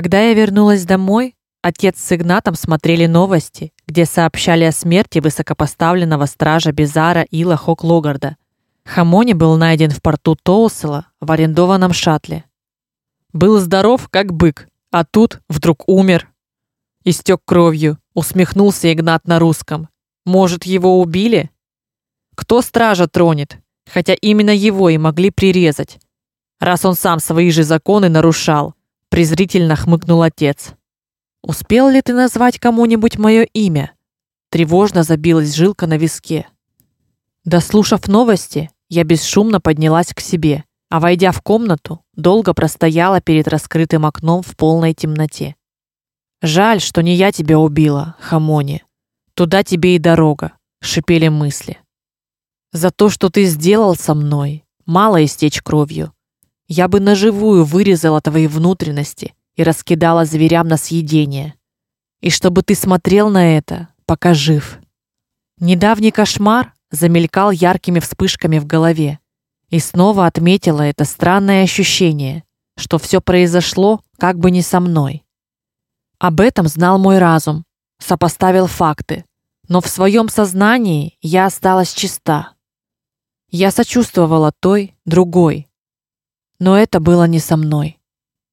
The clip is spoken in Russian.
Когда я вернулась домой, отец с Игнатом смотрели новости, где сообщали о смерти высокопоставленного стража Безара Ила Хоклогарда. Хамони был найден в порту Тоусела в арендованном шаттле. Был здоров, как бык, а тут вдруг умер. Истек кровью, усмехнулся Игнат на русском. Может, его убили? Кто стража тронет? Хотя именно его и могли прирезать, раз он сам свои же законы нарушал, презрительно хмыкнул отец. Успел ли ты назвать кому-нибудь мое имя? Тревожно забилась жилка на виске. Дослушав новости, я бесшумно поднялась к себе, а войдя в комнату, долго простояла перед раскрытым окном в полной темноте. Жаль, что не я тебя убила, Хамони. Туда тебе и дорога, шипели мысли. За то, что ты сделал со мной, мало истечь кровью. Я бы наживую вырезала твои внутренности и раскидала зверям на съедение. И чтобы ты смотрел на это, пока жив. Недавний кошмар замелькал яркими вспышками в голове, и снова отметила это странное ощущение, что все произошло как бы не со мной. Об этом знал мой разум, сопоставил факты, но в своем сознании я осталась чиста. Я сочувствовала той, другой, но это было не со мной.